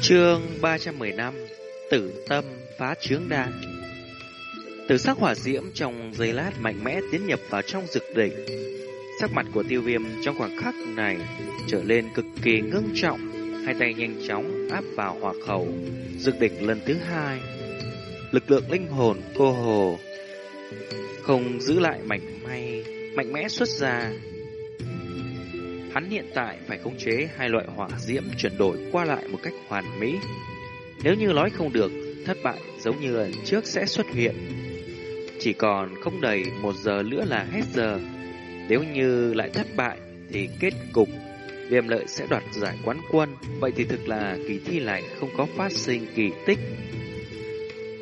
Chương 315 Tử tâm phá chướng đan. Tử sắc hỏa diễm trong giây lát mạnh mẽ tiến nhập vào trong dực đỉnh. Sắc mặt của tiêu viêm trong khoảng khắc này trở lên cực kỳ ngưng trọng, Hai tay nhanh chóng áp vào hỏa khẩu, Dực đỉnh lần thứ hai. Lực lượng linh hồn cô hồ Không giữ lại mảnh may, Mạnh mẽ xuất ra Hắn hiện tại phải khống chế hai loại hỏa diễm chuyển đổi qua lại một cách hoàn mỹ. Nếu như nói không được, thất bại giống như lần trước sẽ xuất hiện. Chỉ còn không đầy một giờ nữa là hết giờ. Nếu như lại thất bại thì kết cục viêm lợi sẽ đoạt giải quán quân. Vậy thì thực là kỳ thi này không có phát sinh kỳ tích.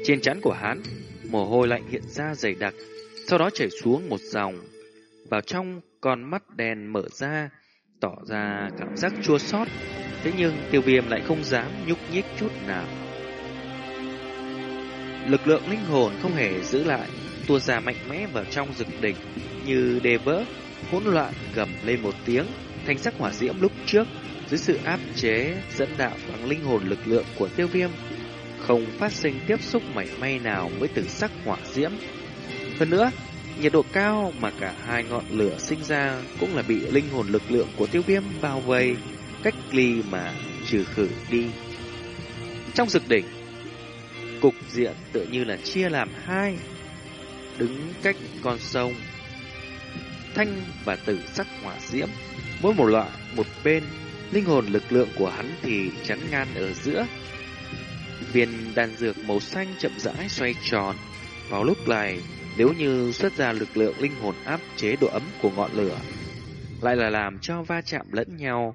Trên chắn của hắn, mồ hôi lạnh hiện ra dày đặc, sau đó chảy xuống một dòng. Vào trong con mắt đèn mở ra, tỏ ra cảm giác chua xót. Thế nhưng tiêu viêm lại không dám nhúc nhích chút nào. Lực lượng linh hồn không hề giữ lại, tua ra mạnh mẽ vào trong rực đỉnh như đê vỡ, hỗn loạn gầm lên một tiếng. Thanh sắc hỏa diễm lúc trước dưới sự áp chế dẫn đạo bằng linh hồn lực lượng của tiêu viêm không phát sinh tiếp xúc mảy may nào với tử sắc hỏa diễm. Hơn nữa, Nhiệt độ cao mà cả hai ngọn lửa sinh ra cũng là bị linh hồn lực lượng của tiêu viêm bao vây, cách ly mà trừ khử đi. Trong dực đỉnh, cục diện tựa như là chia làm hai, đứng cách con sông. Thanh và tử sắc hỏa diễm, mỗi một loại một bên, linh hồn lực lượng của hắn thì chắn ngang ở giữa. Viên đan dược màu xanh chậm rãi xoay tròn. Vào lúc này, nếu như xuất ra lực lượng linh hồn áp chế độ ấm của ngọn lửa, lại là làm cho va chạm lẫn nhau,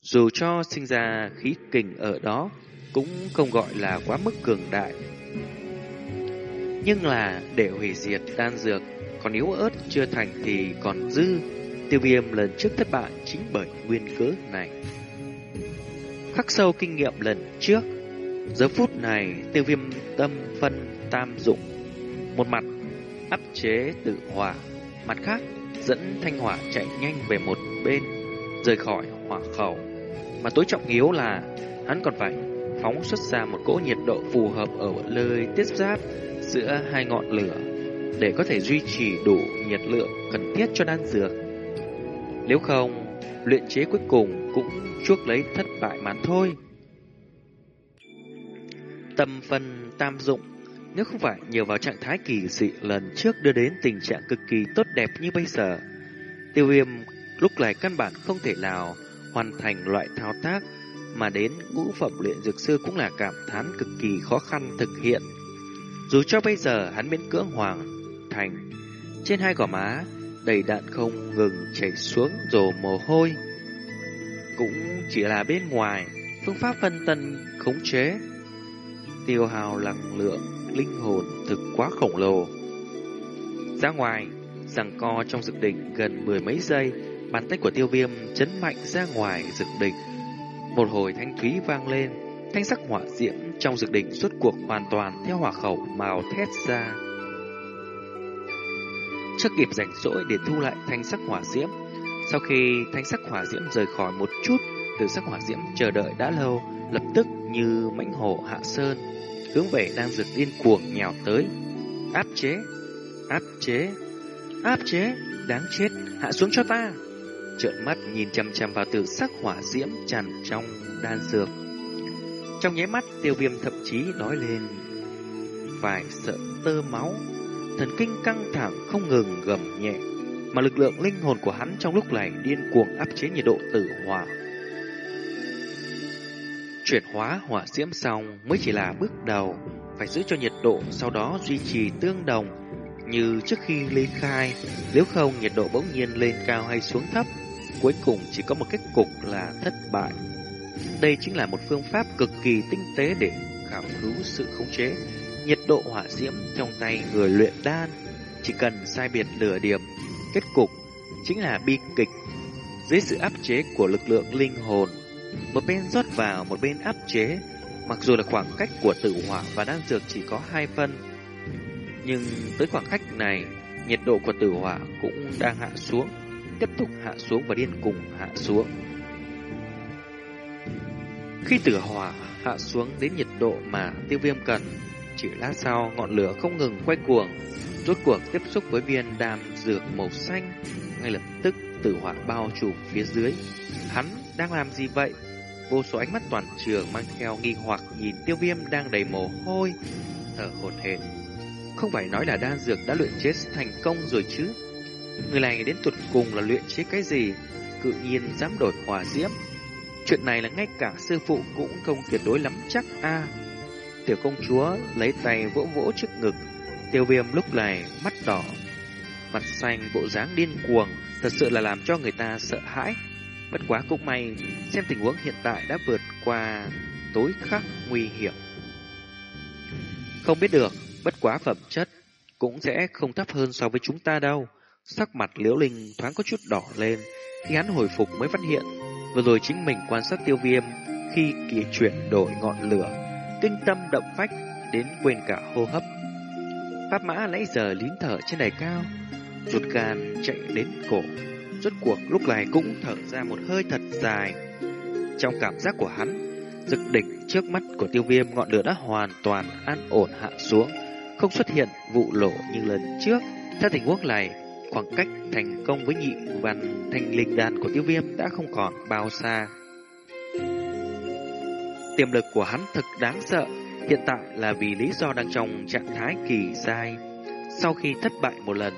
dù cho sinh ra khí kình ở đó, cũng không gọi là quá mức cường đại. Nhưng là để hủy diệt đan dược, còn yếu ớt chưa thành thì còn dư. Tiêu viêm lần trước thất bại chính bởi nguyên cớ này. Khắc sâu kinh nghiệm lần trước, giờ phút này tiêu viêm tâm phân tam dụng. Một mặt áp chế tự hỏa, mặt khác dẫn thanh hỏa chạy nhanh về một bên, rời khỏi hỏa khẩu. Mà tối trọng yếu là hắn còn phải phóng xuất ra một cỗ nhiệt độ phù hợp ở nơi tiếp giáp giữa hai ngọn lửa để có thể duy trì đủ nhiệt lượng cần thiết cho đan dược. Nếu không, luyện chế cuối cùng cũng chuốc lấy thất bại mà thôi. Tâm phân tam dụng nếu không phải nhờ vào trạng thái kỳ dị lần trước đưa đến tình trạng cực kỳ tốt đẹp như bây giờ, tiêu viêm lúc này căn bản không thể nào hoàn thành loại thao tác mà đến ngũ phẩm luyện dược sư cũng là cảm thán cực kỳ khó khăn thực hiện. Dù cho bây giờ hắn miễn cưỡng hoàn thành, trên hai gò má đầy đạn không ngừng chảy xuống rồ mồ hôi. Cũng chỉ là bên ngoài, phương pháp phân tân khống chế, tiêu hào năng lượng linh hồn thực quá khổng lồ. Ra ngoài, rằng co trong dực đỉnh gần mười mấy giây, bàn tay của tiêu viêm chấn mạnh ra ngoài dực đỉnh. Một hồi thanh thúy vang lên, thanh sắc hỏa diễm trong dực đỉnh suốt cuộc hoàn toàn theo hỏa khẩu màu thét ra. Trước kịp rảnh rỗi để thu lại thanh sắc hỏa diễm, sau khi thanh sắc hỏa diễm rời khỏi một chút, từ sắc hỏa diễm chờ đợi đã lâu, lập tức như mãnh hổ hạ sơn hướng về đang dược điên cuồng nhào tới. Áp chế, áp chế, áp chế, đáng chết, hạ xuống cho ta. Trợn mắt nhìn chăm chăm vào tử sắc hỏa diễm tràn trong đan dược. Trong nháy mắt tiêu viêm thậm chí nói lên vài sợ tơ máu, thần kinh căng thẳng không ngừng gầm nhẹ, mà lực lượng linh hồn của hắn trong lúc này điên cuồng áp chế nhiệt độ tử hỏa Chuyển hóa hỏa diễm xong mới chỉ là bước đầu, phải giữ cho nhiệt độ sau đó duy trì tương đồng như trước khi ly khai, nếu không nhiệt độ bỗng nhiên lên cao hay xuống thấp, cuối cùng chỉ có một kết cục là thất bại. Đây chính là một phương pháp cực kỳ tinh tế để khảo cứu sự khống chế nhiệt độ hỏa diễm trong tay người luyện đan. Chỉ cần sai biệt nửa điểm, kết cục chính là bi kịch dưới sự áp chế của lực lượng linh hồn một bên rót vào, một bên áp chế. Mặc dù là khoảng cách của tử hỏa và đan dược chỉ có hai phân, nhưng tới khoảng cách này, nhiệt độ của tử hỏa cũng đang hạ xuống. tiếp tục hạ xuống và điên cùng hạ xuống. Khi tử hỏa hạ xuống đến nhiệt độ mà tiêu viêm cần, chỉ lát sau ngọn lửa không ngừng quay cuồng, rốt cuộc tiếp xúc với viên đàm dược màu xanh, ngay lập tức tử hỏa bao trùm phía dưới. Hắn đang làm gì vậy? Vô số ánh mắt toàn trường mang theo nghi hoặc nhìn tiêu viêm đang đầy mồ hôi, thở hổn hển. Không phải nói là đan dược đã luyện chế thành công rồi chứ? Người này đến tuột cùng là luyện chế cái gì? Cự nhiên dám đổi hỏa diễm. Chuyện này là ngay cả sư phụ cũng không tuyệt đối lắm chắc a. Tiểu công chúa lấy tay vỗ vỗ trước ngực, tiêu viêm lúc này mắt đỏ, mặt xanh bộ dáng điên cuồng, thật sự là làm cho người ta sợ hãi. Bất quá cũng may, xem tình huống hiện tại đã vượt qua tối khắc nguy hiểm. Không biết được, bất quá phẩm chất cũng sẽ không thấp hơn so với chúng ta đâu. Sắc mặt liễu linh thoáng có chút đỏ lên, khi hắn hồi phục mới phát hiện, vừa rồi chính mình quan sát tiêu viêm khi kỳ chuyển đổi ngọn lửa, kinh tâm động phách đến quên cả hô hấp. Pháp mã nãy giờ lín thở trên đài cao, ruột gan chạy đến cổ, rốt cuộc lúc này cũng thở ra một hơi thật dài. Trong cảm giác của hắn, dực đỉnh trước mắt của tiêu viêm ngọn lửa đã hoàn toàn an ổn hạ xuống, không xuất hiện vụ lộ như lần trước. Theo tình huống này, khoảng cách thành công với nhị văn thành linh đan của tiêu viêm đã không còn bao xa. Tiềm lực của hắn thực đáng sợ, hiện tại là vì lý do đang trong trạng thái kỳ sai. Sau khi thất bại một lần,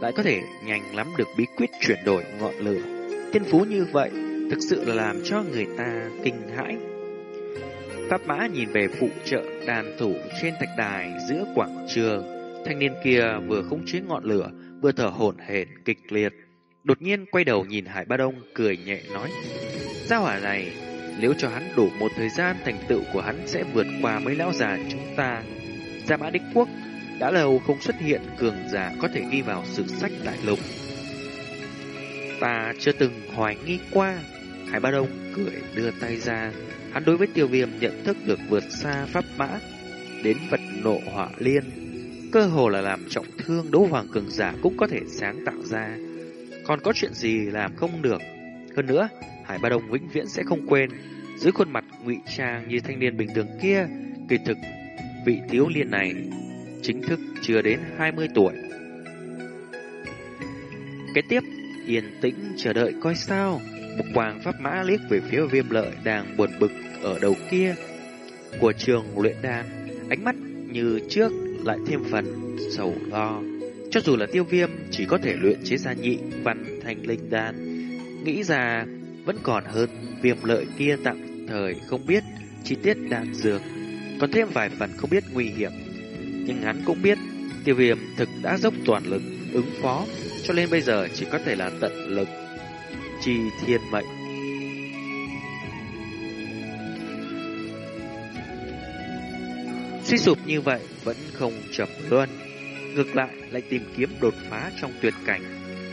lại có thể nhanh lắm được bí quyết chuyển đổi ngọn lửa. Thiên phú như vậy thực sự là làm cho người ta kinh hãi. Pháp mã nhìn về phụ trợ đàn thủ trên thạch đài giữa quảng trường. Thanh niên kia vừa khống chế ngọn lửa, vừa thở hổn hển kịch liệt. Đột nhiên quay đầu nhìn Hải Ba Đông cười nhẹ nói: "Gia hỏa này, nếu cho hắn đủ một thời gian thành tựu của hắn sẽ vượt qua mấy lão già chúng ta. Gia Mã Đích Quốc đã lâu không xuất hiện cường giả có thể ghi vào sử sách đại lục. Ta chưa từng hoài nghi qua. Hải Ba Đông cười đưa tay ra. Hắn đối với tiêu viêm nhận thức được vượt xa pháp mã, đến vật nộ hỏa liên. Cơ hồ là làm trọng thương đấu hoàng cường giả cũng có thể sáng tạo ra. Còn có chuyện gì làm không được. Hơn nữa, Hải Ba Đông vĩnh viễn sẽ không quên. Dưới khuôn mặt ngụy trang như thanh niên bình thường kia, kỳ thực vị thiếu liên này chính thức chưa đến 20 tuổi. Kế tiếp, yên tĩnh chờ đợi coi sao. Một quang pháp mã liếc về phía viêm lợi đang buồn bực ở đầu kia của trường luyện đan. Ánh mắt như trước lại thêm phần sầu lo. Cho dù là tiêu viêm chỉ có thể luyện chế ra nhị văn thành linh đan, nghĩ ra vẫn còn hơn viêm lợi kia tạm thời không biết chi tiết đan dược, còn thêm vài phần không biết nguy hiểm nhưng hắn cũng biết tiêu viêm thực đã dốc toàn lực ứng phó, cho nên bây giờ chỉ có thể là tận lực chi thiên mệnh. Suy sụp như vậy vẫn không chậm luôn, ngược lại lại tìm kiếm đột phá trong tuyệt cảnh.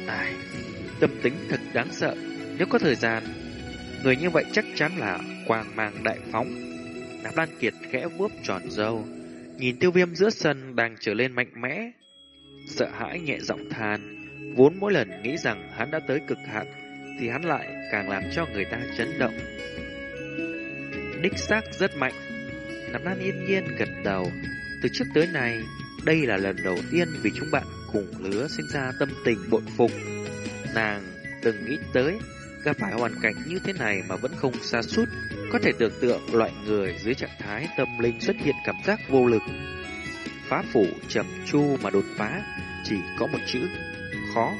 Ai, tâm tính thật đáng sợ, nếu có thời gian, người như vậy chắc chắn là quang mang đại phóng. Nạp Lan Kiệt khẽ vuốt tròn dâu, Nhìn tiêu viêm giữa sân đang trở lên mạnh mẽ, Sợ hãi nhẹ giọng than. Vốn mỗi lần nghĩ rằng hắn đã tới cực hạn, Thì hắn lại càng làm cho người ta chấn động. Đích xác rất mạnh. Nắm Lan yên nhiên gật đầu. Từ trước tới nay, Đây là lần đầu tiên vì chúng bạn cùng lứa sinh ra tâm tình bội phục. Nàng từng nghĩ tới gặp phải hoàn cảnh như thế này mà vẫn không xa sút có thể tưởng tượng loại người dưới trạng thái tâm linh xuất hiện cảm giác vô lực. Phá phủ trầm chu mà đột phá, chỉ có một chữ, khó.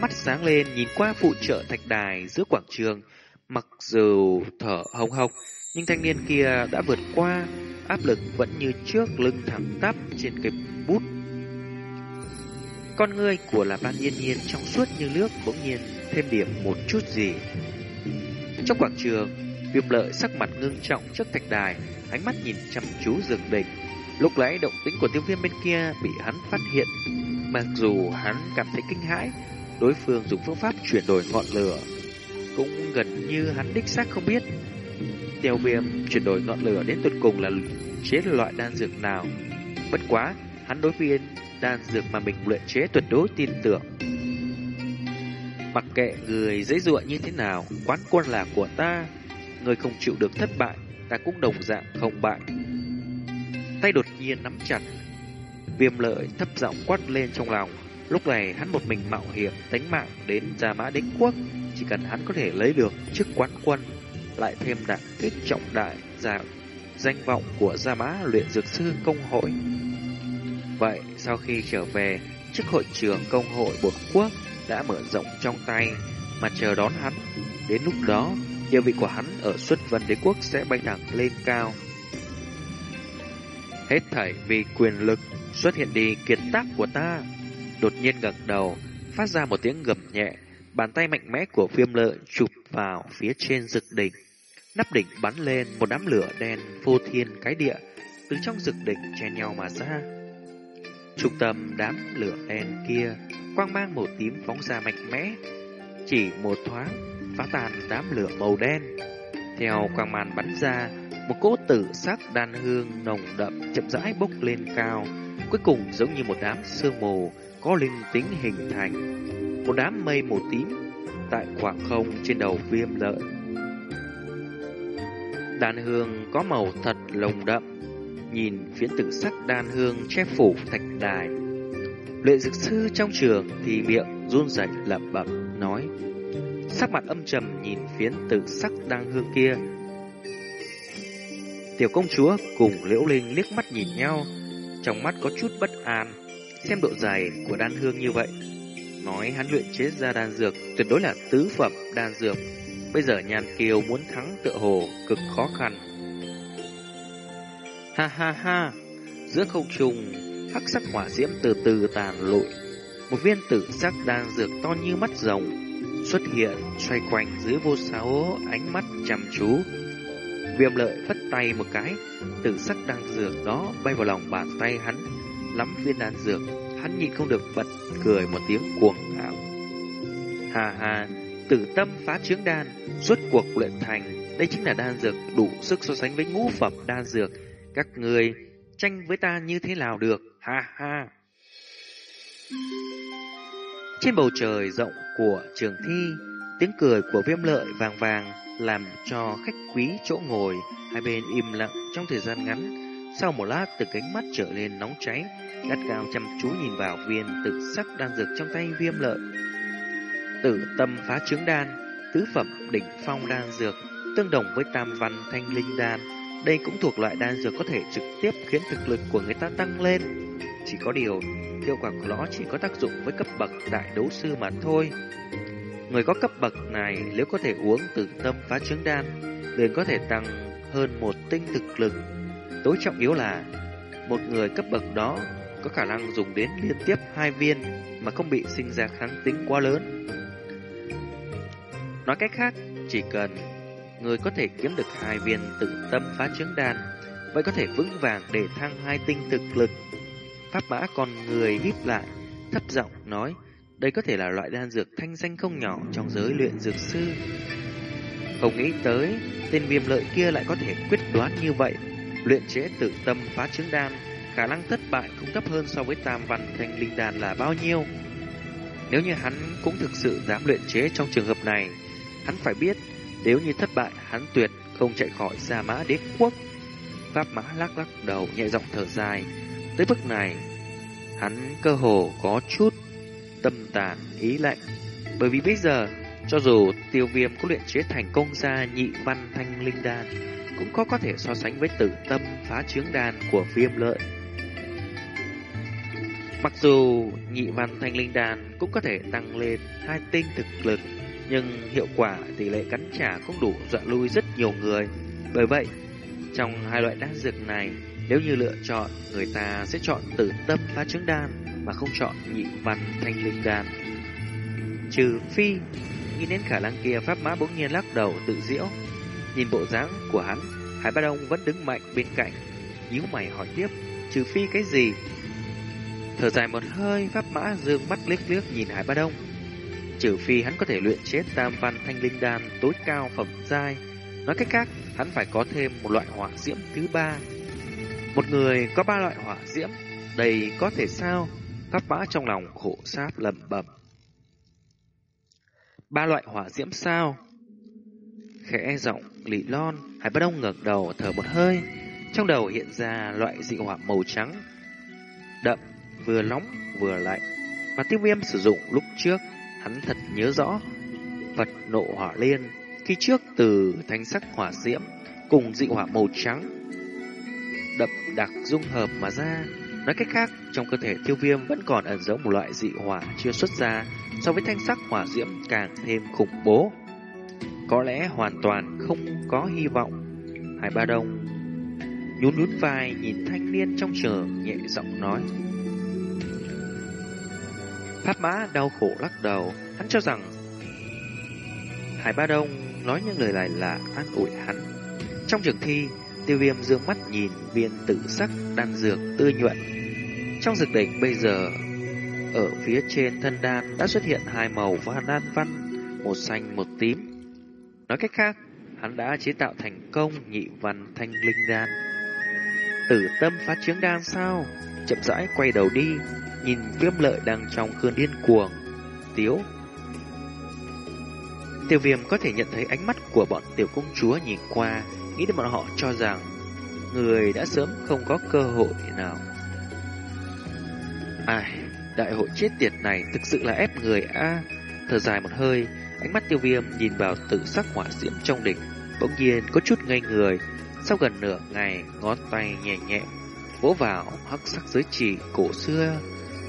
Mắt sáng lên nhìn qua phụ trợ thạch đài giữa quảng trường, mặc dù thở hồng hộc, nhưng thanh niên kia đã vượt qua, áp lực vẫn như trước lưng thẳng tắp trên cây bút. Con người của là ban yên nhiên trong suốt như nước bỗng nhiên thêm điểm một chút gì. Trong quảng trường, Viêm lợi sắc mặt ngưng trọng trước thạch đài, ánh mắt nhìn chăm chú dược đỉnh. Lúc nãy động tĩnh của tiêu viêm bên kia bị hắn phát hiện. Mặc dù hắn cảm thấy kinh hãi, đối phương dùng phương pháp chuyển đổi ngọn lửa. Cũng gần như hắn đích xác không biết. Tiêu viêm chuyển đổi ngọn lửa đến tuyệt cùng là chế loại đan dược nào. Bất quá, hắn đối với đan dược mà mình luyện chế tuyệt đối tin tưởng. Mặc kệ người dễ dụa như thế nào, quán quân là của ta. Người không chịu được thất bại, ta cũng đồng dạng không bại. Tay đột nhiên nắm chặt, viêm lợi thấp giọng quát lên trong lòng. Lúc này hắn một mình mạo hiểm tánh mạng đến Gia Mã Đế Quốc, chỉ cần hắn có thể lấy được chức quán quân, lại thêm đẳng kích trọng đại giả danh vọng của Gia Mã luyện dược sư công hội. Vậy sau khi trở về, chức hội trưởng công hội bột quốc đã mở rộng trong tay mà chờ đón hắn. Đến lúc đó, địa vị của hắn ở xuất vân đế quốc sẽ bay thẳng lên cao. Hết thảy vì quyền lực xuất hiện đi kiệt tác của ta. Đột nhiên gật đầu, phát ra một tiếng gầm nhẹ, bàn tay mạnh mẽ của viêm lợi chụp vào phía trên rực đỉnh. Nắp đỉnh bắn lên một đám lửa đen vô thiên cái địa, từ trong rực đỉnh che nhau mà ra. Trung tâm đám lửa đen kia, quang mang màu tím phóng ra mạnh mẽ, chỉ một thoáng phá tan đám lửa màu đen. Theo quang màn bắn ra, một cỗ tử sắc đan hương nồng đậm chậm rãi bốc lên cao, cuối cùng giống như một đám sương mù có linh tính hình thành. Một đám mây màu tím tại khoảng không trên đầu viêm lợi. Đan hương có màu thật lồng đậm, nhìn phiến tử sắc đan hương che phủ thạch đài. Luyện dược sư trong trường thì miệng run rẩy lẩm bẩm nói, sắc mặt âm trầm nhìn phiến tử sắc đan hương kia. Tiểu công chúa cùng Liễu Linh liếc mắt nhìn nhau, trong mắt có chút bất an, xem độ dài của đan hương như vậy. Nói hắn luyện chế ra đan dược tuyệt đối là tứ phẩm đan dược. Bây giờ nhàn kiều muốn thắng tựa hồ cực khó khăn. Ha ha ha, giữa không trung, hắc sắc hỏa diễm từ từ tàn lụi. Một viên tử sắc đan dược to như mắt rồng xuất hiện xoay quanh dưới vô sáu ánh mắt chăm chú. Viêm lợi phất tay một cái, tử sắc đan dược đó bay vào lòng bàn tay hắn, lắm viên đan dược, hắn nhịn không được bật cười một tiếng cuồng ngạo. Hà hà, tử tâm phá trướng đan, suốt cuộc luyện thành, đây chính là đan dược đủ sức so sánh với ngũ phẩm đan dược. Các người tranh với ta như thế nào được, ha ha. Trên bầu trời rộng của trường thi, tiếng cười của viêm lợi vàng vàng làm cho khách quý chỗ ngồi hai bên im lặng trong thời gian ngắn. Sau một lát từ cánh mắt trở lên nóng cháy, gắt gao chăm chú nhìn vào viên tự sắc đan dược trong tay viêm lợi. Tử tâm phá trứng đan, tứ phẩm đỉnh phong đan dược, tương đồng với tam văn thanh linh đan. Đây cũng thuộc loại đan dược có thể trực tiếp khiến thực lực của người ta tăng lên. Chỉ có điều, hiệu quả của nó chỉ có tác dụng với cấp bậc đại đấu sư mà thôi. Người có cấp bậc này nếu có thể uống từ tâm phá trứng đan, liền có thể tăng hơn một tinh thực lực. Tối trọng yếu là, một người cấp bậc đó có khả năng dùng đến liên tiếp hai viên mà không bị sinh ra kháng tính quá lớn. Nói cách khác, chỉ cần người có thể kiếm được hai viên tự tâm phá trứng đan, vậy có thể vững vàng để thăng hai tinh thực lực. Pháp mã còn người híp lại, thấp giọng nói, đây có thể là loại đan dược thanh danh không nhỏ trong giới luyện dược sư. Không nghĩ tới, tên viêm lợi kia lại có thể quyết đoán như vậy, luyện chế tự tâm phá trứng đan, khả năng thất bại cũng thấp hơn so với tam văn thanh linh đan là bao nhiêu. Nếu như hắn cũng thực sự dám luyện chế trong trường hợp này, hắn phải biết nếu như thất bại hắn tuyệt không chạy khỏi Gia Mã Đế Quốc. Pháp Mã lắc lắc đầu nhẹ giọng thở dài. Tới bước này, hắn cơ hồ có chút tâm tàn ý lạnh. Bởi vì bây giờ, cho dù tiêu viêm có luyện chế thành công ra nhị văn thanh linh đan, cũng có có thể so sánh với tử tâm phá trướng đan của viêm lợi. Mặc dù nhị văn thanh linh đan cũng có thể tăng lên hai tinh thực lực, nhưng hiệu quả tỷ lệ cắn trả cũng đủ dọa lui rất nhiều người. Bởi vậy, trong hai loại đan dược này, nếu như lựa chọn, người ta sẽ chọn tử tâm phá trứng đan mà không chọn nhị văn thanh linh đan. Trừ phi, nghĩ đến khả năng kia pháp mã bỗng nhiên lắc đầu tự diễu. Nhìn bộ dáng của hắn, Hải Ba Đông vẫn đứng mạnh bên cạnh, nhíu mày hỏi tiếp, trừ phi cái gì? Thở dài một hơi, pháp mã dương mắt liếc liếc nhìn Hải Ba Đông. Trừ phi hắn có thể luyện chế tam văn thanh linh đan tối cao phẩm giai. Nói cách khác, hắn phải có thêm một loại hỏa diễm thứ ba. Một người có ba loại hỏa diễm, đây có thể sao? Pháp mã trong lòng khổ sáp lầm bẩm. Ba loại hỏa diễm sao? Khẽ giọng lị lon, Hải Bất Đông ngẩng đầu thở một hơi, trong đầu hiện ra loại dị hỏa màu trắng, đậm, vừa nóng vừa lạnh, mà tiêu viêm sử dụng lúc trước, hắn thật nhớ rõ. Vật nộ hỏa liên, khi trước từ thanh sắc hỏa diễm cùng dị hỏa màu trắng, đậm đặc dung hợp mà ra. Nói cách khác, trong cơ thể tiêu viêm vẫn còn ẩn giấu một loại dị hỏa chưa xuất ra, so với thanh sắc hỏa diễm càng thêm khủng bố. Có lẽ hoàn toàn không có hy vọng. Hải Ba Đông nhún nhún vai nhìn thanh niên trong chờ nhẹ giọng nói. Pháp mã đau khổ lắc đầu, hắn cho rằng Hải Ba Đông nói những lời này là an ủi hắn. Trong trường thi, tiêu viêm dương mắt nhìn viên tử sắc đan dược tươi nhuận. Trong dược đỉnh bây giờ, ở phía trên thân đan đã xuất hiện hai màu và đan văn, một xanh một tím. Nói cách khác, hắn đã chế tạo thành công nhị văn thanh linh đan. Tử tâm phát chứng đan sao? Chậm rãi quay đầu đi, nhìn viêm lợi đang trong cơn điên cuồng. Tiếu. Tiêu viêm có thể nhận thấy ánh mắt của bọn tiểu công chúa nhìn qua, nghĩ đến bọn họ cho rằng người đã sớm không có cơ hội nào. Ai, đại hội chết tiệt này thực sự là ép người a. Thở dài một hơi, ánh mắt tiêu viêm nhìn vào tự sắc hỏa diễm trong đỉnh, bỗng nhiên có chút ngây người. Sau gần nửa ngày, ngón tay nhẹ nhẹ vỗ vào hắc sắc giới chỉ cổ xưa,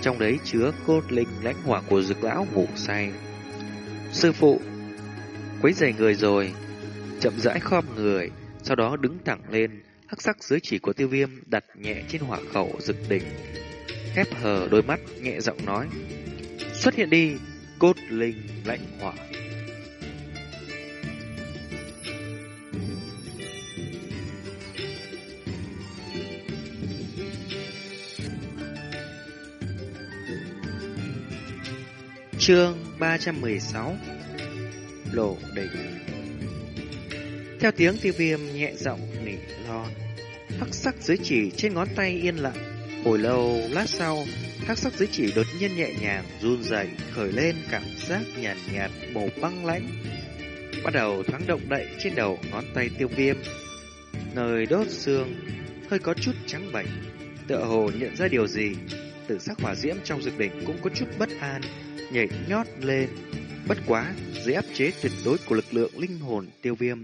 trong đấy chứa cốt linh lãnh hỏa của dược lão ngủ say. Sư phụ, quấy rầy người rồi, chậm rãi khom người, sau đó đứng thẳng lên, hắc sắc dưới chỉ của tiêu viêm đặt nhẹ trên hỏa khẩu dực đỉnh. Khép hờ đôi mắt, nhẹ giọng nói, xuất hiện đi, cốt linh lãnh hỏa. Chương 316 Lộ đỉnh Theo tiếng tiêu viêm nhẹ giọng nỉ non Hắc sắc dưới chỉ trên ngón tay yên lặng. Hồi lâu lát sau Hắc sắc dưới chỉ đột nhiên nhẹ nhàng run rẩy khởi lên cảm giác nhàn nhạt, nhạt màu băng lãnh. Bắt đầu thoáng động đậy trên đầu ngón tay tiêu viêm. Nơi đốt xương hơi có chút trắng bệch. Tựa hồ nhận ra điều gì Tử sắc hỏa diễm trong dược đỉnh cũng có chút bất an nhảy nhót lên. Bất quá, dưới áp chế tuyệt đối của lực lượng linh hồn tiêu viêm,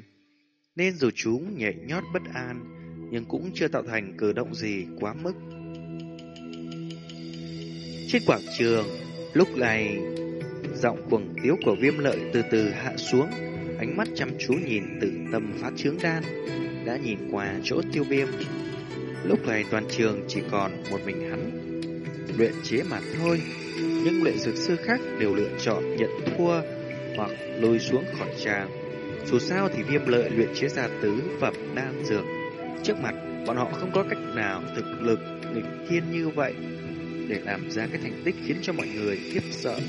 nên dù chúng nhảy nhót bất an, nhưng cũng chưa tạo thành cử động gì quá mức. Trên quảng trường, lúc này, giọng cuồng tiếu của viêm lợi từ từ hạ xuống, ánh mắt chăm chú nhìn từ tâm phát trướng đan, đã nhìn qua chỗ tiêu viêm. Lúc này toàn trường chỉ còn một mình hắn, luyện chế mà thôi những luyện dược sư khác đều lựa chọn nhận thua hoặc lùi xuống khỏi tràng. Dù sao thì viêm lợi luyện chế ra tứ phẩm đan dược. Trước mặt, bọn họ không có cách nào thực lực nghịch thiên như vậy để làm ra cái thành tích khiến cho mọi người khiếp sợ.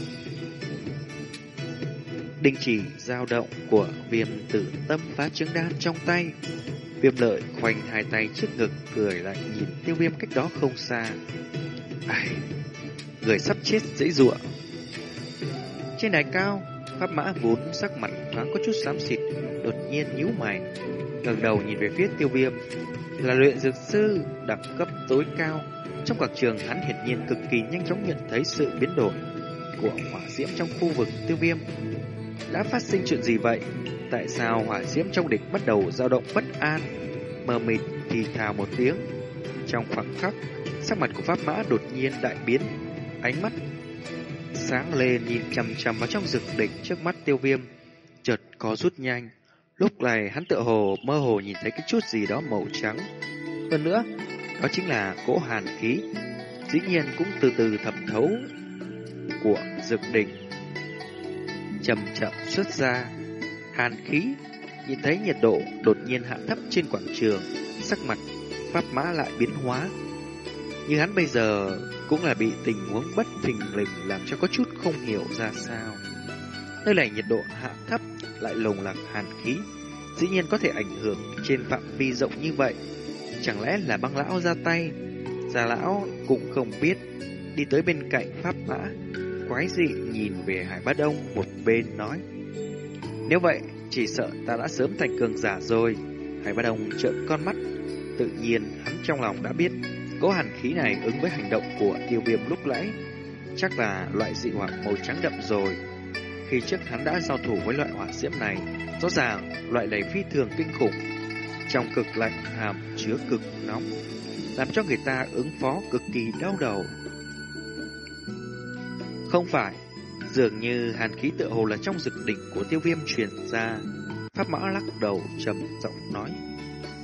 Đình chỉ dao động của viêm tử tâm phá trứng đan trong tay. Viêm lợi khoanh hai tay trước ngực cười lại nhìn tiêu viêm cách đó không xa. Ai, người sắp chết dễ dụa. Trên đài cao, pháp mã vốn sắc mặt thoáng có chút xám xịt, đột nhiên nhíu mày, ngẩng đầu nhìn về phía tiêu viêm, là luyện dược sư đẳng cấp tối cao. Trong quảng trường hắn hiển nhiên cực kỳ nhanh chóng nhận thấy sự biến đổi của hỏa diễm trong khu vực tiêu viêm. Đã phát sinh chuyện gì vậy? Tại sao hỏa diễm trong địch bắt đầu dao động bất an? Mờ mịt thì thào một tiếng. Trong khoảng khắc, sắc mặt của pháp mã đột nhiên đại biến, ánh mắt sáng lên nhìn chằm chằm vào trong rực đỉnh trước mắt tiêu viêm, chợt có rút nhanh. Lúc này hắn tựa hồ mơ hồ nhìn thấy cái chút gì đó màu trắng. Hơn nữa, đó chính là cỗ hàn khí, dĩ nhiên cũng từ từ thẩm thấu của rực đỉnh. Chậm chậm xuất ra, hàn khí, nhìn thấy nhiệt độ đột nhiên hạ thấp trên quảng trường, sắc mặt pháp mã lại biến hóa. Như hắn bây giờ cũng là bị tình huống bất thình lình làm cho có chút không hiểu ra sao. Nơi này nhiệt độ hạ thấp lại lồng lặng hàn khí, dĩ nhiên có thể ảnh hưởng trên phạm vi rộng như vậy. Chẳng lẽ là băng lão ra tay? Già lão cũng không biết, đi tới bên cạnh pháp mã, quái dị nhìn về Hải Bát Đông một bên nói. Nếu vậy, chỉ sợ ta đã sớm thành cường giả rồi. Hải bát đông trợn con mắt. Tự nhiên, hắn trong lòng đã biết, cỗ hàn khí này ứng với hành động của tiêu viêm lúc nãy. Chắc là loại dị hỏa màu trắng đậm rồi. Khi trước hắn đã giao thủ với loại hỏa diễm này, rõ ràng loại này phi thường kinh khủng. Trong cực lạnh hàm chứa cực nóng, làm cho người ta ứng phó cực kỳ đau đầu. Không phải, dường như hàn khí tựa hồ là trong dực đỉnh của tiêu viêm truyền ra. Pháp mã lắc đầu trầm giọng nói.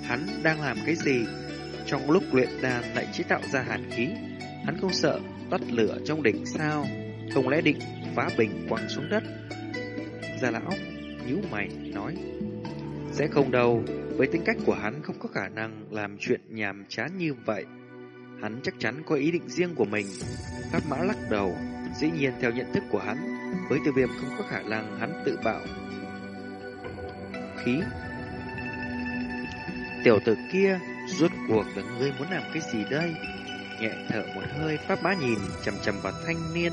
Hắn đang làm cái gì? Trong lúc luyện đàn lại chế tạo ra hàn khí, hắn không sợ tắt lửa trong đỉnh sao? Không lẽ định phá bình quăng xuống đất? Gia lão nhíu mày nói. Sẽ không đâu, với tính cách của hắn không có khả năng làm chuyện nhàm chán như vậy. Hắn chắc chắn có ý định riêng của mình. Pháp mã lắc đầu, dĩ nhiên theo nhận thức của hắn, với tiêu viêm không có khả năng hắn tự bạo. Khí Tiểu tử kia, rốt cuộc là ngươi muốn làm cái gì đây? Nhẹ thở một hơi, pháp bá nhìn chầm chầm vào thanh niên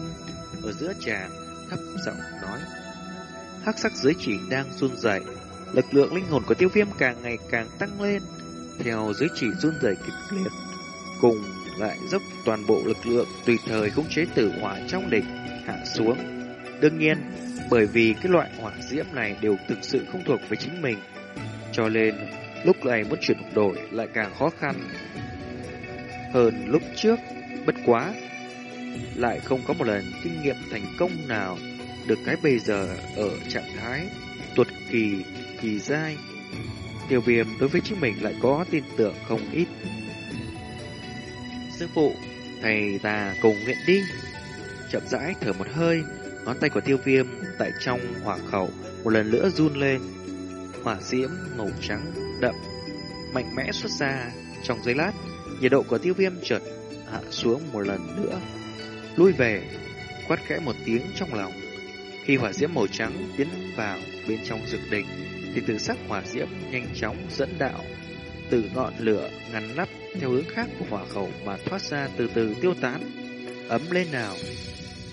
ở giữa trà, thấp giọng nói. Hắc sắc dưới chỉ đang run rẩy, lực lượng linh hồn của tiêu viêm càng ngày càng tăng lên, theo dưới chỉ run rẩy kịch liệt, cùng lại dốc toàn bộ lực lượng tùy thời khống chế tử hỏa trong địch hạ xuống. Đương nhiên, bởi vì cái loại hỏa diễm này đều thực sự không thuộc về chính mình, cho nên lúc này muốn chuyển đổi lại càng khó khăn hơn lúc trước. Bất quá, lại không có một lần kinh nghiệm thành công nào được cái bây giờ ở trạng thái tuột kỳ kỳ dai. Tiêu viêm đối với chính mình lại có tin tưởng không ít. Sư phụ, thầy ta cùng nguyện đi. Chậm rãi thở một hơi, ngón tay của tiêu viêm tại trong hỏa khẩu một lần nữa run lên. Hỏa diễm màu trắng đậm, mạnh mẽ xuất ra trong giây lát, nhiệt độ của tiêu viêm chợt hạ xuống một lần nữa. Lui về, quát khẽ một tiếng trong lòng. Khi hỏa diễm màu trắng tiến vào bên trong dược đỉnh, thì từ sắc hỏa diễm nhanh chóng dẫn đạo từ ngọn lửa ngăn nắp theo hướng khác của hỏa khẩu mà thoát ra từ từ tiêu tán, ấm lên nào.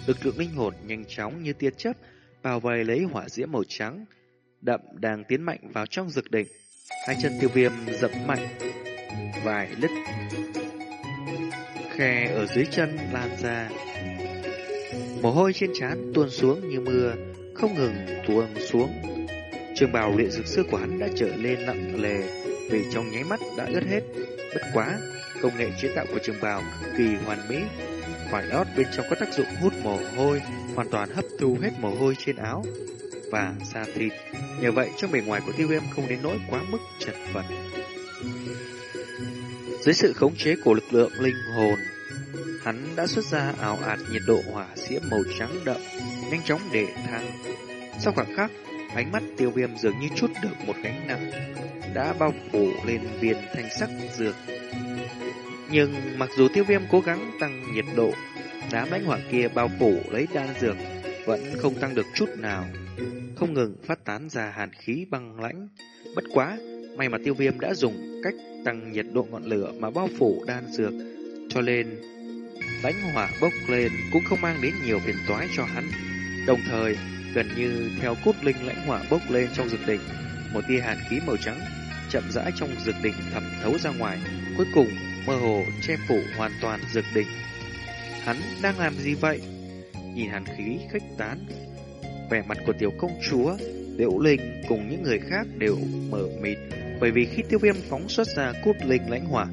Lực lượng linh hồn nhanh chóng như tia chớp bao vây lấy hỏa diễm màu trắng, đậm đang tiến mạnh vào trong dược đỉnh. Hai chân tiêu viêm dẫm mạnh, vài lít khe ở dưới chân lan ra. Mồ hôi trên trán tuôn xuống như mưa, không ngừng tuôn xuống. Trường bào luyện dược sư của hắn đã trở lên nặng lề vì trong nháy mắt đã ướt hết. Bất quá, công nghệ chế tạo của trường bào cực kỳ hoàn mỹ. Vải lót bên trong có tác dụng hút mồ hôi, hoàn toàn hấp thu hết mồ hôi trên áo và da thịt. Nhờ vậy trong bề ngoài của tiêu viêm không đến nỗi quá mức chật vật. Dưới sự khống chế của lực lượng linh hồn, hắn đã xuất ra ảo ạt nhiệt độ hỏa diễm màu trắng đậm, nhanh chóng để thang. Sau khoảng khắc, ánh mắt tiêu viêm dường như chút được một gánh nặng, đã bao phủ lên viên thanh sắc dược. Nhưng mặc dù tiêu viêm cố gắng tăng nhiệt độ, đám lãnh hỏa kia bao phủ lấy đan dược vẫn không tăng được chút nào, không ngừng phát tán ra hàn khí băng lãnh. Bất quá, may mà tiêu viêm đã dùng cách tăng nhiệt độ ngọn lửa mà bao phủ đan dược, cho nên lãnh hỏa bốc lên cũng không mang đến nhiều phiền toái cho hắn. Đồng thời, gần như theo cốt linh lãnh hỏa bốc lên trong dược đỉnh, một tia hàn khí màu trắng chậm rãi trong dược đỉnh thẩm thấu ra ngoài, cuối cùng mơ hồ che phủ hoàn toàn dược đỉnh. Hắn đang làm gì vậy? Nhìn hàn khí khách tán, vẻ mặt của tiểu công chúa, Liễu Linh cùng những người khác đều mở mịt, bởi vì khi tiêu viêm phóng xuất ra cốt linh lãnh hỏa,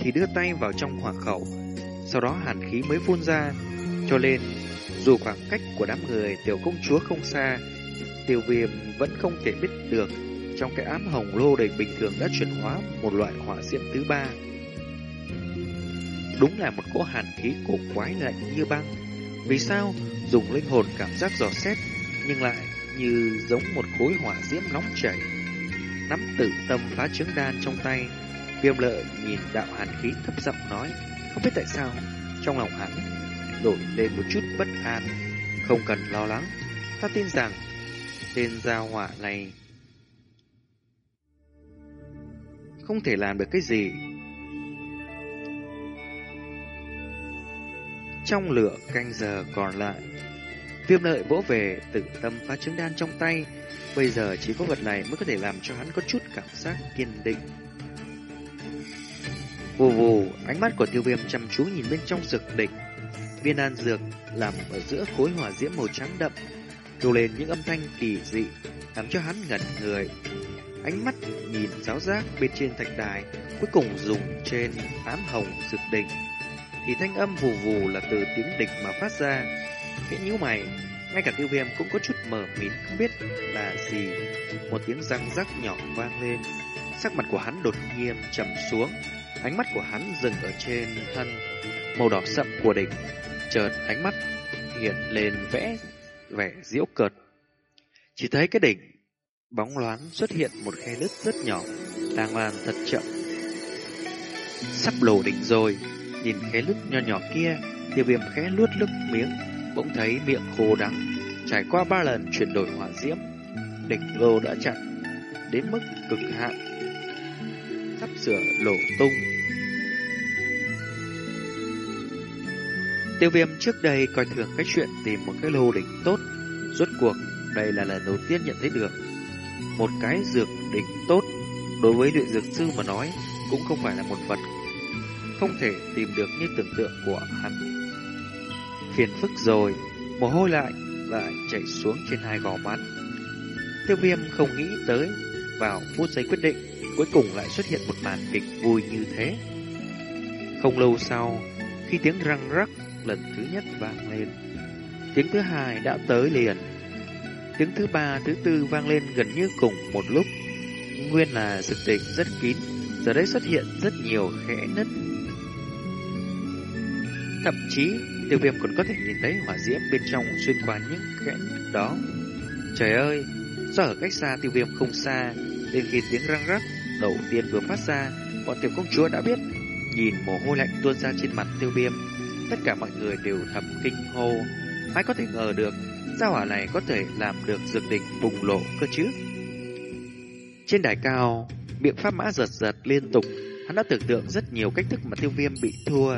thì đưa tay vào trong hỏa khẩu, sau đó hàn khí mới phun ra, cho nên dù khoảng cách của đám người tiểu công chúa không xa, tiêu viêm vẫn không thể biết được trong cái ám hồng lô đầy bình thường đã chuyển hóa một loại hỏa diễm thứ ba. Đúng là một cỗ hàn khí cổ quái lạnh như băng. Vì sao dùng linh hồn cảm giác dò xét nhưng lại như giống một khối hỏa diễm nóng chảy. Nắm tử tâm phá trứng đan trong tay, viêm lợi nhìn đạo hàn khí thấp giọng nói, không biết tại sao, trong lòng hắn nổi lên một chút bất an. Không cần lo lắng, ta tin rằng tên gia hỏa này không thể làm được cái gì. Trong lửa canh giờ còn lại, viêm lợi vỗ về tự tâm phá trứng đan trong tay, Bây giờ chỉ có vật này mới có thể làm cho hắn có chút cảm giác kiên định. Vù vù, ánh mắt của tiêu viêm chăm chú nhìn bên trong dược đỉnh. Viên an dược làm ở giữa khối hỏa diễm màu trắng đậm, kêu lên những âm thanh kỳ dị, làm cho hắn ngẩn người. Ánh mắt nhìn giáo giác bên trên thạch đài, cuối cùng dùng trên ám hồng dược đỉnh. Thì thanh âm vù vù là từ tiếng địch mà phát ra. Khẽ nhíu mày, ngay cả tiêu viêm cũng có chút mở mịt không biết là gì. Một tiếng răng rắc nhỏ vang lên. Sắc mặt của hắn đột nhiên trầm xuống. Ánh mắt của hắn dừng ở trên thân màu đỏ sậm của đỉnh. Chợt ánh mắt hiện lên vẽ vẻ diễu cợt. Chỉ thấy cái đỉnh bóng loáng xuất hiện một khe nứt rất nhỏ, đang làm thật chậm. Sắp lổ đỉnh rồi, nhìn khe nứt nho nhỏ kia, tiêu viêm khẽ luốt lướt miếng, bỗng thấy miệng khô đắng. Trải qua ba lần chuyển đổi hỏa diễm, địch lô đã chặn đến mức cực hạn, sắp sửa lổ tung. Tiêu viêm trước đây coi thường cái chuyện tìm một cái lô đỉnh tốt, rốt cuộc đây là lần đầu tiên nhận thấy được. Một cái dược đỉnh tốt đối với luyện dược sư mà nói cũng không phải là một vật không thể tìm được như tưởng tượng của hắn. Phiền phức rồi, mồ hôi lại lại chảy xuống trên hai gò má. Tiêu viêm không nghĩ tới, vào phút giây quyết định, cuối cùng lại xuất hiện một màn kịch vui như thế. Không lâu sau, khi tiếng răng rắc lần thứ nhất vang lên, tiếng thứ hai đã tới liền. Tiếng thứ ba, thứ tư vang lên gần như cùng một lúc. Nguyên là sự tình rất kín, giờ đây xuất hiện rất nhiều khẽ nứt Thậm chí, tiêu viêm còn có thể nhìn thấy hỏa diễm bên trong xuyên qua những kẽ đó. Trời ơi, do ở cách xa tiêu viêm không xa, nên khi tiếng răng rắc đầu tiên vừa phát ra, bọn tiểu công chúa đã biết. Nhìn mồ hôi lạnh tuôn ra trên mặt tiêu viêm, tất cả mọi người đều thầm kinh hô. Ai có thể ngờ được, gia hỏa này có thể làm được dược đỉnh bùng lộ cơ chứ? Trên đài cao, miệng pháp mã giật giật liên tục, hắn đã tưởng tượng rất nhiều cách thức mà tiêu viêm bị thua,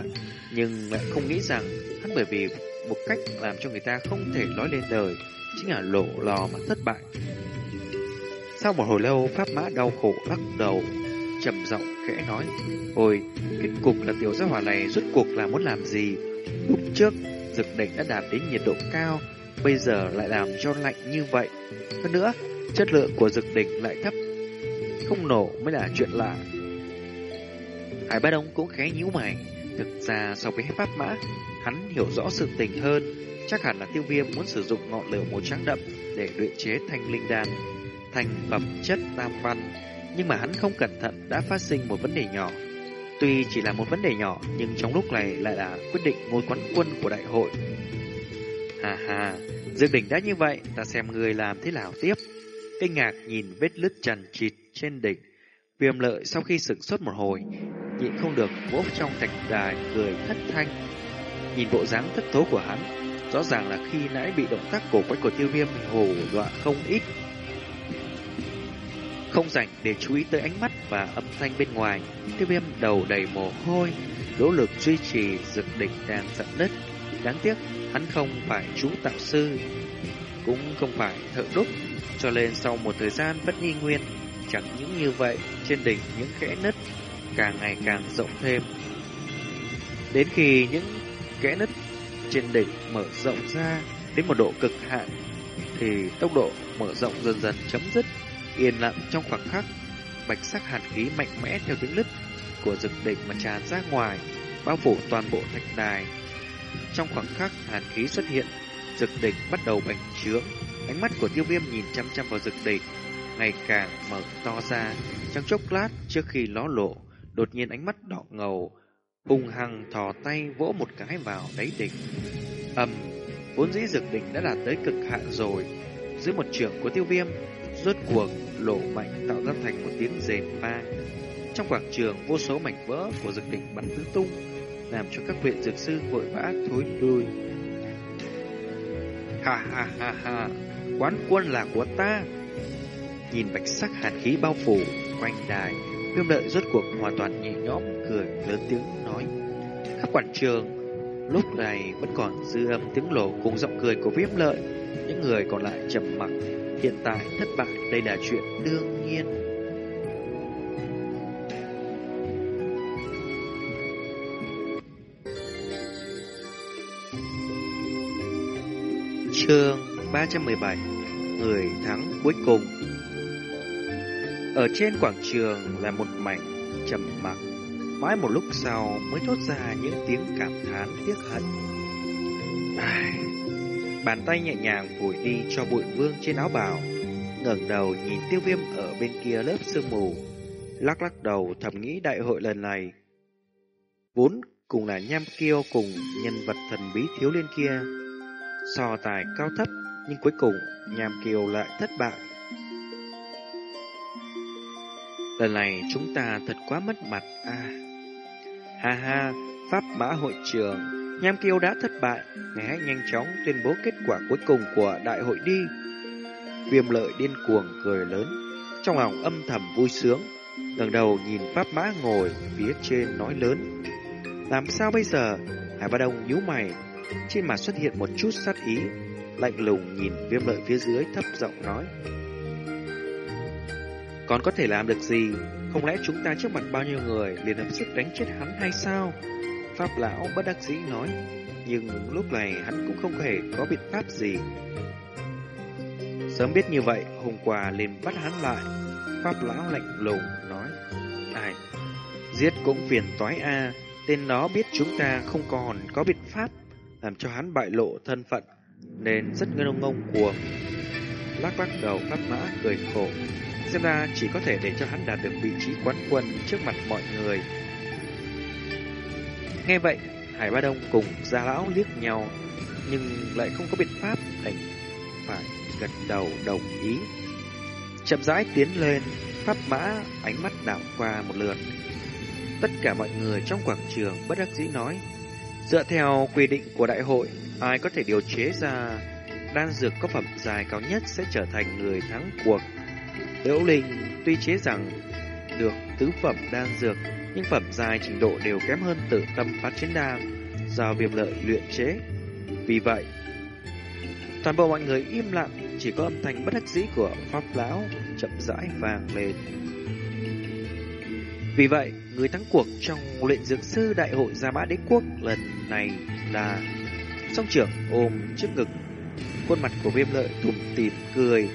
nhưng lại không nghĩ rằng hắn bởi vì một cách làm cho người ta không thể nói lên đời, chính là lộ lò mà thất bại. Sau một hồi lâu, Pháp Mã đau khổ lắc đầu, trầm giọng khẽ nói, Ôi, kết cục là tiểu gia hỏa này rốt cuộc là muốn làm gì? Lúc trước, dược đỉnh đã đạt đến nhiệt độ cao, bây giờ lại làm cho lạnh như vậy. Hơn nữa, chất lượng của dược đỉnh lại thấp, không nổ mới là chuyện lạ. Hải Ba Đông cũng khẽ nhíu mày, Thực ra so với pháp mã, hắn hiểu rõ sự tình hơn, chắc hẳn là tiêu viêm muốn sử dụng ngọn lửa màu trắng đậm để luyện chế thanh linh đan, thành phẩm chất tam văn. Nhưng mà hắn không cẩn thận đã phát sinh một vấn đề nhỏ. Tuy chỉ là một vấn đề nhỏ, nhưng trong lúc này lại là quyết định ngôi quán quân của đại hội. Hà hà, Dương đỉnh đã như vậy, ta xem người làm thế nào tiếp. Kinh ngạc nhìn vết lứt trần trịt trên đỉnh. Viêm lợi sau khi sửng sốt một hồi, nhịn không được vỗ trong thạch đài cười thất thanh. Nhìn bộ dáng thất thố của hắn, rõ ràng là khi nãy bị động tác cổ quái của tiêu viêm hồ dọa không ít. Không rảnh để chú ý tới ánh mắt và âm thanh bên ngoài, tiêu viêm đầu đầy mồ hôi, nỗ lực duy trì dược đỉnh đang giận nứt. Đáng tiếc, hắn không phải chú tạo sư, cũng không phải thợ đúc, cho nên sau một thời gian bất y nguyên, chẳng những như vậy, trên đỉnh những kẽ nứt càng ngày càng rộng thêm. Đến khi những kẽ nứt trên đỉnh mở rộng ra đến một độ cực hạn, thì tốc độ mở rộng dần dần chấm dứt, yên lặng trong khoảng khắc. Bạch sắc hàn khí mạnh mẽ theo tiếng lứt của rực đỉnh mà tràn ra ngoài, bao phủ toàn bộ thạch đài. Trong khoảng khắc hàn khí xuất hiện, rực đỉnh bắt đầu bành trướng. Ánh mắt của tiêu viêm nhìn chăm chăm vào rực đỉnh, ngày càng mở to ra. Trong chốc lát trước khi nó lộ, Đột nhiên ánh mắt đỏ ngầu, hùng hăng thò tay vỗ một cái vào đáy đỉnh. Ầm, vốn dĩ dược đỉnh đã đạt tới cực hạn rồi. Dưới một trường của tiêu viêm, rốt cuộc lộ mạnh tạo ra thành một tiếng rền vang. Trong quảng trường, vô số mảnh vỡ của dược đỉnh bắn tứ tung, làm cho các viện dược sư vội vã thối lui. Ha ha ha ha, quán quân là của ta. Nhìn bạch sắc hàn khí bao phủ quanh đài, Viêm lợi rốt cuộc hoàn toàn nhẹ nhõm cười lớn tiếng nói. Khắp quảng trường, lúc này vẫn còn dư âm tiếng lộ cùng giọng cười của viêm lợi. Những người còn lại trầm mặc, Hiện tại thất bại, đây là chuyện đương nhiên Chương 317 Người thắng cuối cùng ở trên quảng trường là một mảnh trầm mặc Mãi một lúc sau mới thốt ra những tiếng cảm thán tiếc hận Ai... Bàn tay nhẹ nhàng phủi đi cho bụi vương trên áo bào ngẩng đầu nhìn tiêu viêm ở bên kia lớp sương mù Lắc lắc đầu thầm nghĩ đại hội lần này Vốn cùng là nham kiêu cùng nhân vật thần bí thiếu liên kia so tài cao thấp, nhưng cuối cùng Nham Kiều lại thất bại. Lần này chúng ta thật quá mất mặt à. Ha ha, Pháp Mã Hội trường, Nham Kiêu đã thất bại, ngài hãy nhanh chóng tuyên bố kết quả cuối cùng của đại hội đi. Viêm lợi điên cuồng cười lớn, trong lòng âm thầm vui sướng, ngẩng đầu nhìn Pháp Mã ngồi phía trên nói lớn. Làm sao bây giờ? Hải Ba Đông nhíu mày, trên mặt xuất hiện một chút sát ý, lạnh lùng nhìn viêm lợi phía dưới thấp giọng nói. Còn có thể làm được gì? Không lẽ chúng ta trước mặt bao nhiêu người liền hợp sức đánh chết hắn hay sao? Pháp lão bất đắc dĩ nói, nhưng lúc này hắn cũng không hề có biện pháp gì. Sớm biết như vậy, hôm qua liền bắt hắn lại. Pháp lão lạnh lùng nói, ai, giết cũng phiền toái a tên nó biết chúng ta không còn có biện pháp làm cho hắn bại lộ thân phận, nên rất ngông ngông cuồng. Lắc lắc đầu pháp mã cười khổ, xem ra chỉ có thể để cho hắn đạt được vị trí quán quân trước mặt mọi người. Nghe vậy, Hải Ba Đông cùng Gia Lão liếc nhau, nhưng lại không có biện pháp đành phải gật đầu đồng ý. Chậm rãi tiến lên, pháp mã ánh mắt đảo qua một lượt. Tất cả mọi người trong quảng trường bất đắc dĩ nói, Dựa theo quy định của đại hội, ai có thể điều chế ra đan dược có phẩm dài cao nhất sẽ trở thành người thắng cuộc. Liễu Linh tuy chế rằng được tứ phẩm đan dược, nhưng phẩm dài trình độ đều kém hơn tử tâm phát chiến đan do viêm lợi luyện chế. Vì vậy, toàn bộ mọi người im lặng, chỉ có âm thanh bất đắc dĩ của Pháp Lão chậm rãi vang lên. Vì vậy, người thắng cuộc trong luyện dược sư đại hội Gia Mã Đế Quốc lần này là song trưởng ôm trước ngực. Khuôn mặt của viêm lợi tủm tỉm cười,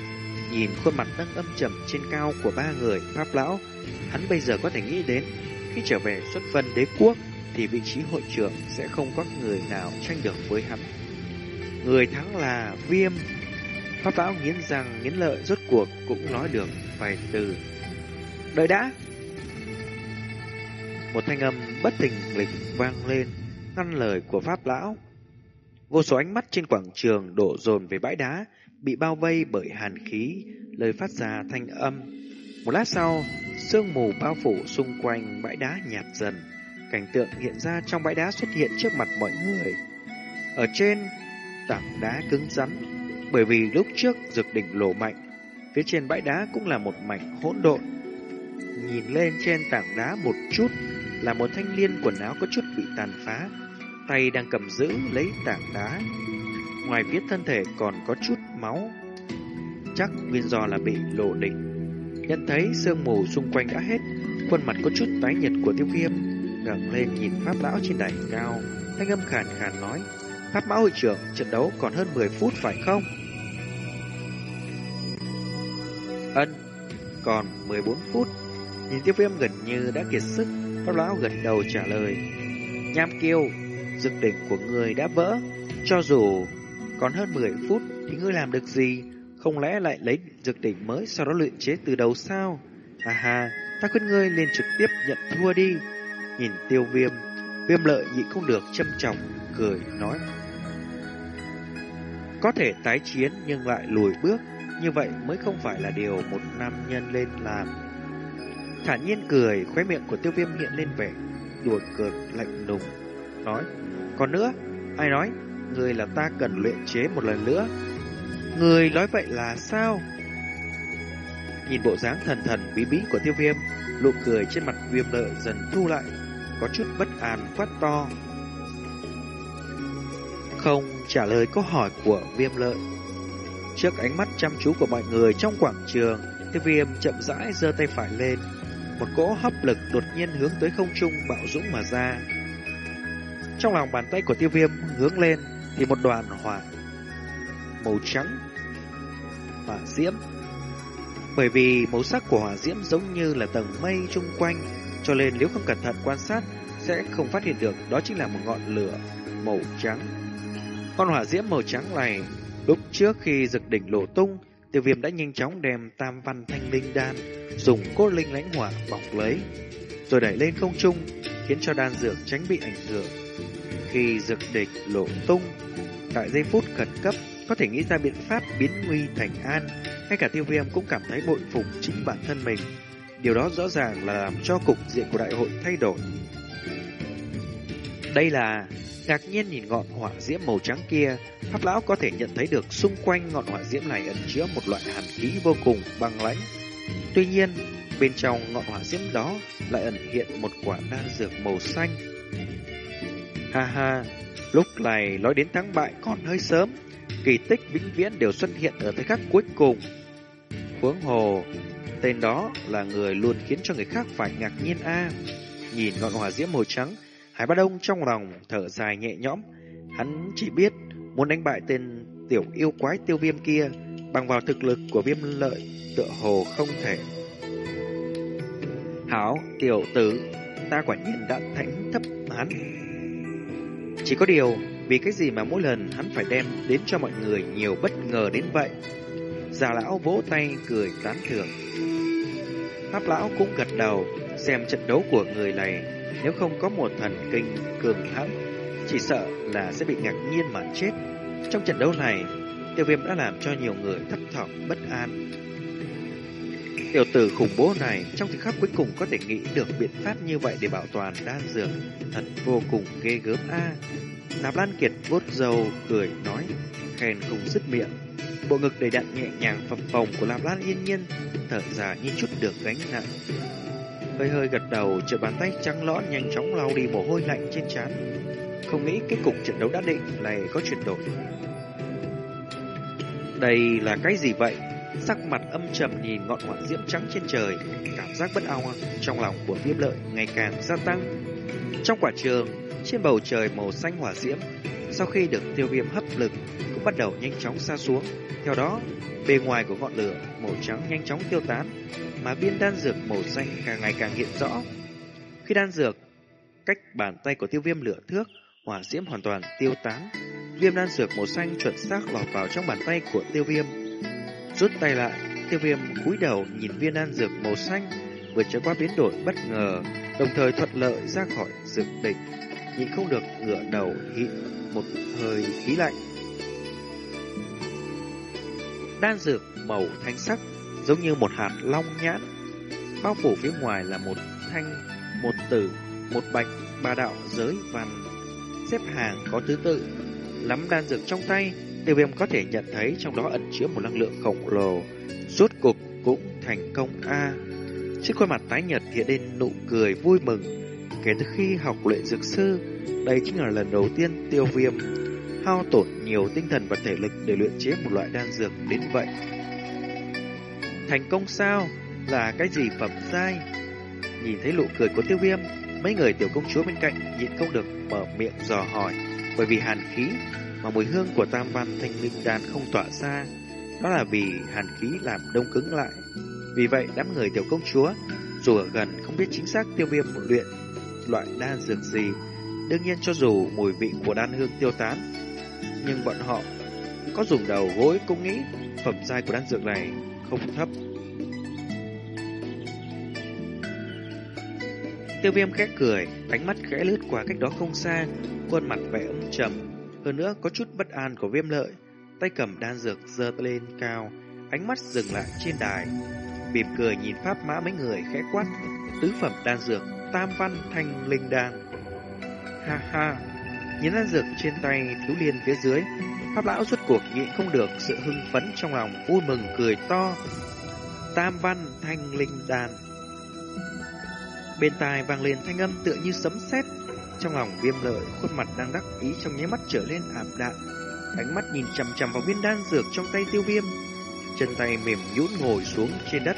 nhìn khuôn mặt đang âm trầm trên cao của ba người Pháp Lão. Hắn bây giờ có thể nghĩ đến, khi trở về xuất vân đế quốc, thì vị trí hội trưởng sẽ không có người nào tranh được với hắn. Người thắng là viêm. Pháp Lão nghiến răng nghiến lợi rốt cuộc cũng nói được vài từ. Đợi đã! Một thanh âm bất thình lình vang lên, ngăn lời của Pháp Lão. Vô số ánh mắt trên quảng trường đổ dồn về bãi đá, bị bao vây bởi hàn khí, lời phát ra thanh âm. Một lát sau, sương mù bao phủ xung quanh bãi đá nhạt dần. Cảnh tượng hiện ra trong bãi đá xuất hiện trước mặt mọi người. Ở trên, tảng đá cứng rắn, bởi vì lúc trước rực đỉnh lổ mạnh, phía trên bãi đá cũng là một mảnh hỗn độn. Nhìn lên trên tảng đá một chút, là một thanh liên quần áo có chút bị tàn phá, tay đang cầm giữ lấy tảng đá. Ngoài phía thân thể còn có chút máu, chắc nguyên do là bị lộ đỉnh. Nhận thấy sương mù xung quanh đã hết, khuôn mặt có chút tái nhật của tiêu viêm, ngẩng lên nhìn pháp lão trên đài cao, thanh âm khàn khàn nói, pháp mã hội trưởng, trận đấu còn hơn 10 phút phải không? Ân, còn 14 phút. Nhìn tiêu viêm gần như đã kiệt sức, Pháp lão gật đầu trả lời. Nham kiêu, dược đỉnh của người đã vỡ. Cho dù còn hơn 10 phút thì ngươi làm được gì? Không lẽ lại lấy dược đỉnh mới sau đó luyện chế từ đầu sao? hà hà, ta khuyên ngươi lên trực tiếp nhận thua đi. Nhìn tiêu viêm, viêm lợi nhị không được châm trọng, cười nói. Có thể tái chiến nhưng lại lùi bước, như vậy mới không phải là điều một nam nhân lên làm. Thản nhiên cười, khóe miệng của tiêu viêm hiện lên vẻ đùa cợt lạnh lùng, nói, còn nữa, ai nói, người là ta cần luyện chế một lần nữa. Người nói vậy là sao? Nhìn bộ dáng thần thần bí bí của tiêu viêm, nụ cười trên mặt viêm lợi dần thu lại, có chút bất an quát to. Không trả lời câu hỏi của viêm lợi. trước ánh mắt chăm chú của mọi người trong quảng trường, tiêu viêm chậm rãi giơ tay phải lên. Một cỗ hấp lực đột nhiên hướng tới không trung bạo dũng mà ra. Trong lòng bàn tay của tiêu viêm hướng lên thì một đoàn hỏa màu trắng hỏa diễm. Bởi vì màu sắc của hỏa diễm giống như là tầng mây chung quanh, cho nên nếu không cẩn thận quan sát sẽ không phát hiện được đó chính là một ngọn lửa màu trắng. Con hỏa diễm màu trắng này lúc trước khi rực đỉnh lộ tung, Tiêu Viêm đã nhanh chóng đem Tam Văn Thanh Linh Đan dùng cốt linh lãnh hỏa bọc lấy, rồi đẩy lên không trung, khiến cho đan dược tránh bị ảnh hưởng. Khi dược địch lộ tung, tại giây phút khẩn cấp có thể nghĩ ra biện pháp biến nguy thành an, ngay cả tiêu viêm cũng cảm thấy bội phục chính bản thân mình. Điều đó rõ ràng là làm cho cục diện của đại hội thay đổi. Đây là ngạc nhiên nhìn ngọn hỏa diễm màu trắng kia, Pháp lão có thể nhận thấy được xung quanh ngọn hỏa diễm này ẩn chứa một loại hàn khí vô cùng băng lãnh. Tuy nhiên, bên trong ngọn hỏa diễm đó lại ẩn hiện một quả đan dược màu xanh. Ha ha, lúc này nói đến thắng bại còn hơi sớm, kỳ tích vĩnh viễn đều xuất hiện ở thời khắc cuối cùng. Huống hồ, tên đó là người luôn khiến cho người khác phải ngạc nhiên a. Nhìn ngọn hỏa diễm màu trắng, Hải Bá Đông trong lòng thở dài nhẹ nhõm, hắn chỉ biết muốn đánh bại tên tiểu yêu quái tiêu viêm kia bằng vào thực lực của viêm lợi tựa hồ không thể. Hảo, tiểu tử, ta quả nhiên đã thánh thấp hắn. Chỉ có điều, vì cái gì mà mỗi lần hắn phải đem đến cho mọi người nhiều bất ngờ đến vậy? Già lão vỗ tay cười tán thưởng. Pháp lão cũng gật đầu, xem trận đấu của người này, nếu không có một thần kinh cường hãn, chỉ sợ là sẽ bị ngạc nhiên mà chết. Trong trận đấu này, tiêu viêm đã làm cho nhiều người thấp thỏm bất an. Tiểu tử khủng bố này trong thời khắc cuối cùng có thể nghĩ được biện pháp như vậy để bảo toàn đan dược, thật vô cùng ghê gớm a. Nạp Lan Kiệt vuốt dầu cười nói, khen không dứt miệng. Bộ ngực đầy đặn nhẹ nhàng phập phồng của Nạp Lan yên nhiên, thở dài như chút được gánh nặng. Hơi hơi gật đầu, trợ bàn tay trắng lõn nhanh chóng lau đi mồ hôi lạnh trên trán. Không nghĩ kết cục trận đấu đã định này có chuyển đổi. Đây là cái gì vậy? Sắc mặt âm trầm nhìn ngọn hỏa diễm trắng trên trời, cảm giác bất an trong lòng của viêm lợi ngày càng gia tăng. Trong quả trường, trên bầu trời màu xanh hỏa diễm, sau khi được tiêu viêm hấp lực, cũng bắt đầu nhanh chóng xa xuống. Theo đó, bề ngoài của ngọn lửa màu trắng nhanh chóng tiêu tán, mà viên đan dược màu xanh càng ngày càng hiện rõ. Khi đan dược cách bàn tay của tiêu viêm lửa thước, hỏa diễm hoàn toàn tiêu tán. Viêm đan dược màu xanh chuẩn xác lọt vào trong bàn tay của tiêu viêm. Rút tay lại, tiêu viêm cúi đầu nhìn viên đan dược màu xanh vừa trải qua biến đổi bất ngờ, đồng thời thuận lợi ra khỏi dược đỉnh nhưng không được ngửa đầu hít một hơi khí lạnh. Đan dược màu thanh sắc giống như một hạt long nhãn, bao phủ phía ngoài là một thanh, một tử, một bạch, ba đạo giới văn xếp hàng có thứ tự. Lắm đan dược trong tay, tiêu viêm có thể nhận thấy trong đó ẩn chứa một năng lượng khổng lồ, rốt cục cũng thành công a. Trên khuôn mặt tái nhợt hiện lên nụ cười vui mừng Kể từ khi học luyện dược sư, đây chính là lần đầu tiên tiêu viêm hao tổn nhiều tinh thần và thể lực để luyện chế một loại đan dược đến vậy. Thành công sao? Là cái gì phẩm giai? Nhìn thấy nụ cười của tiêu viêm, mấy người tiểu công chúa bên cạnh nhịn không được mở miệng dò hỏi, bởi vì hàn khí mà mùi hương của tam văn thanh minh đan không tỏa ra, đó là vì hàn khí làm đông cứng lại. Vì vậy đám người tiểu công chúa dù ở gần không biết chính xác tiêu viêm một luyện loại đan dược gì. Đương nhiên cho dù mùi vị của đan hương tiêu tán, nhưng bọn họ có dùng đầu gối cũng nghĩ phẩm giai của đan dược này không thấp. Tiêu viêm khẽ cười, ánh mắt khẽ lướt qua cách đó không xa, khuôn mặt vẻ âm trầm, hơn nữa có chút bất an của viêm lợi. Tay cầm đan dược giơ lên cao, ánh mắt dừng lại trên đài. Bịp cười nhìn pháp mã mấy người khẽ quát, tứ phẩm đan dược tam văn thanh linh đan. Ha ha, nhìn đan dược trên tay thiếu liên phía dưới, pháp lão rốt cuộc nhịn không được sự hưng phấn trong lòng vui mừng cười to. Tam văn thanh linh đan. Bên tai vang lên thanh âm tựa như sấm sét, trong lòng viêm lợi khuôn mặt đang đắc ý trong nháy mắt trở lên ảm đạm. ánh mắt nhìn chằm chằm vào viên đan dược trong tay tiêu viêm. Chân tay mềm nhũn ngồi xuống trên đất.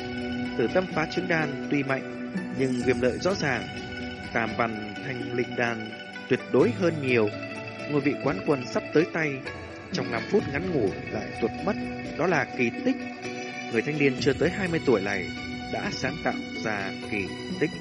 từ tâm phá trứng đan tuy mạnh, nhưng viêm lợi rõ ràng. Tam văn thanh linh đan tuyệt đối hơn nhiều. Ngôi vị quán quân sắp tới tay, trong 5 phút ngắn ngủ lại tuột mất, đó là kỳ tích. Người thanh niên chưa tới 20 tuổi này đã sáng tạo ra kỳ tích.